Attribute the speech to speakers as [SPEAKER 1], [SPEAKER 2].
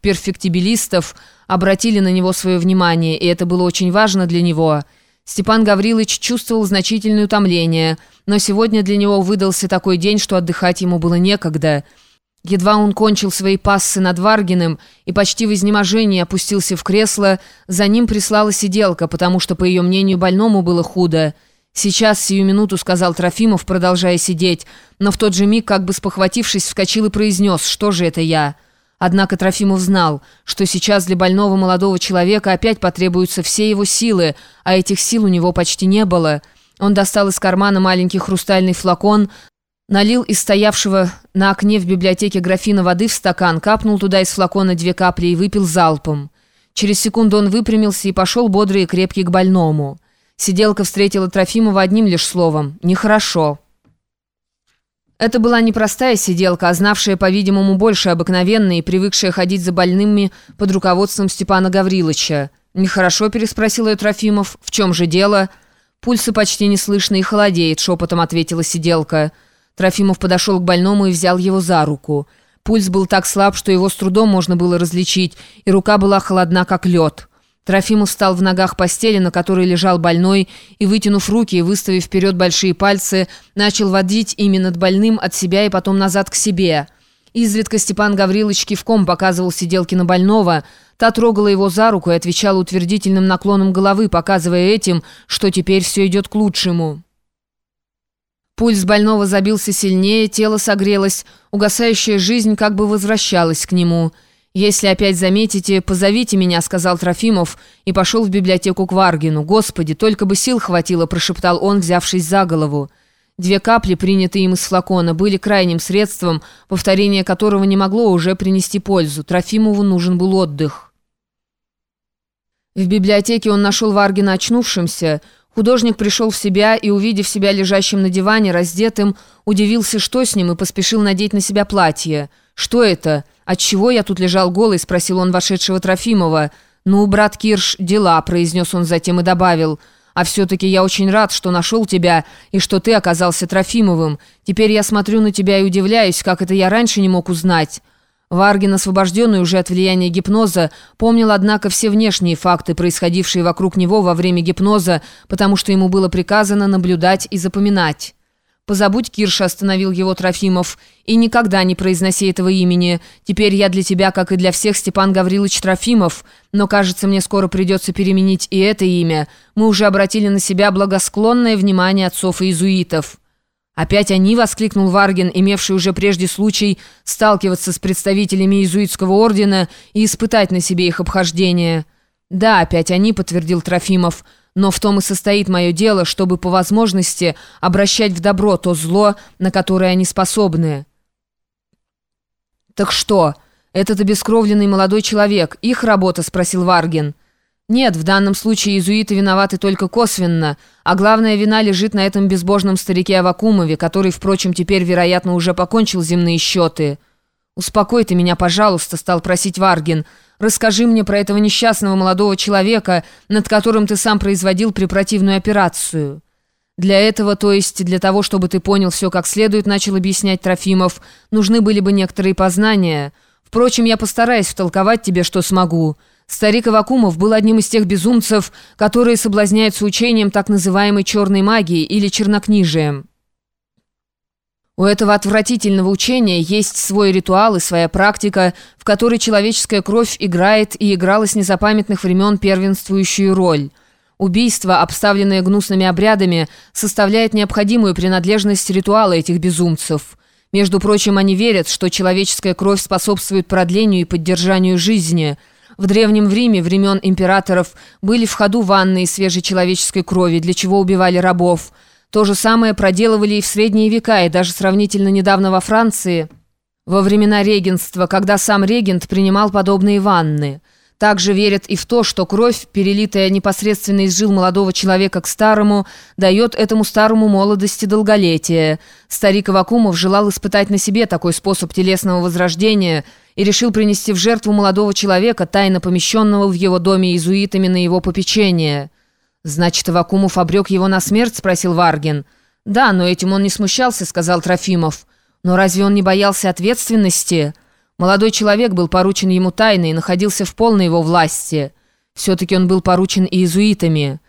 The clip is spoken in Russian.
[SPEAKER 1] перфектибилистов обратили на него свое внимание, и это было очень важно для него. Степан Гаврилович чувствовал значительное утомление, но сегодня для него выдался такой день, что отдыхать ему было некогда. Едва он кончил свои пассы над Варгиным и почти в изнеможении опустился в кресло, за ним прислала сиделка, потому что, по ее мнению, больному было худо. «Сейчас, сию минуту», — сказал Трофимов, продолжая сидеть, но в тот же миг, как бы спохватившись, вскочил и произнес, «Что же это я?» Однако Трофимов знал, что сейчас для больного молодого человека опять потребуются все его силы, а этих сил у него почти не было. Он достал из кармана маленький хрустальный флакон, налил из стоявшего на окне в библиотеке графина воды в стакан, капнул туда из флакона две капли и выпил залпом. Через секунду он выпрямился и пошел бодрый и крепкий к больному. Сиделка встретила Трофимова одним лишь словом «нехорошо». Это была непростая сиделка, а знавшая, по-видимому, больше обыкновенной и привыкшая ходить за больными под руководством Степана Гавриловича. «Нехорошо?» – переспросил ее Трофимов. «В чем же дело?» «Пульсы почти не слышно и холодеет», – шепотом ответила сиделка. Трофимов подошел к больному и взял его за руку. Пульс был так слаб, что его с трудом можно было различить, и рука была холодна, как лед. Трофимов встал в ногах постели, на которой лежал больной, и, вытянув руки и выставив вперед большие пальцы, начал водить ими над больным от себя и потом назад к себе. Изредка Степан Гаврилович кивком показывал сиделки на больного. Та трогала его за руку и отвечала утвердительным наклоном головы, показывая этим, что теперь все идет к лучшему. Пульс больного забился сильнее, тело согрелось, угасающая жизнь как бы возвращалась к нему – «Если опять заметите, позовите меня», — сказал Трофимов и пошел в библиотеку к Варгину. «Господи, только бы сил хватило», — прошептал он, взявшись за голову. Две капли, принятые им из флакона, были крайним средством, повторение которого не могло уже принести пользу. Трофимову нужен был отдых. В библиотеке он нашел Варгина очнувшимся. Художник пришел в себя и, увидев себя лежащим на диване, раздетым, удивился, что с ним, и поспешил надеть на себя платье. «Что это?» «Отчего я тут лежал голый?» – спросил он вошедшего Трофимова. «Ну, брат Кирш, дела», – произнес он затем и добавил. «А все-таки я очень рад, что нашел тебя и что ты оказался Трофимовым. Теперь я смотрю на тебя и удивляюсь, как это я раньше не мог узнать». Варгин, освобожденный уже от влияния гипноза, помнил, однако, все внешние факты, происходившие вокруг него во время гипноза, потому что ему было приказано наблюдать и запоминать. «Позабудь, Кирша», — остановил его Трофимов, — «и никогда не произноси этого имени. Теперь я для тебя, как и для всех, Степан Гаврилович Трофимов, но, кажется, мне скоро придется переменить и это имя. Мы уже обратили на себя благосклонное внимание отцов и иезуитов». «Опять они?» — воскликнул Варгин, имевший уже прежде случай сталкиваться с представителями иезуитского ордена и испытать на себе их обхождение. «Да, опять они», — подтвердил Трофимов, — но в том и состоит мое дело, чтобы по возможности обращать в добро то зло, на которое они способны. «Так что? Этот обескровленный молодой человек, их работа?» – спросил Варгин. «Нет, в данном случае иезуиты виноваты только косвенно, а главная вина лежит на этом безбожном старике Авакумове, который, впрочем, теперь, вероятно, уже покончил земные счеты». «Успокой ты меня, пожалуйста», – стал просить Варгин. «Расскажи мне про этого несчастного молодого человека, над которым ты сам производил препротивную операцию». «Для этого, то есть для того, чтобы ты понял все как следует», – начал объяснять Трофимов, – «нужны были бы некоторые познания. Впрочем, я постараюсь втолковать тебе, что смогу». Старик Авакумов был одним из тех безумцев, которые соблазняются учением так называемой черной магии или чернокнижием. У этого отвратительного учения есть свой ритуал и своя практика, в которой человеческая кровь играет и играла с незапамятных времен первенствующую роль. Убийство, обставленное гнусными обрядами, составляет необходимую принадлежность ритуала этих безумцев. Между прочим, они верят, что человеческая кровь способствует продлению и поддержанию жизни. В Древнем Риме времен императоров были в ходу ванны из свежей человеческой крови, для чего убивали рабов – то же самое проделывали и в средние века, и даже сравнительно недавно во Франции, во времена регенства, когда сам регент принимал подобные ванны. Также верят и в то, что кровь, перелитая непосредственно из жил молодого человека к старому, дает этому старому молодости долголетие. Старик Авакумов желал испытать на себе такой способ телесного возрождения и решил принести в жертву молодого человека, тайно помещенного в его доме иезуитами на его попечение. «Значит, Авакумов обрек его на смерть?» – спросил Варгин. «Да, но этим он не смущался», – сказал Трофимов. «Но разве он не боялся ответственности?» Молодой человек был поручен ему тайно и находился в полной его власти. Все-таки он был поручен иезуитами.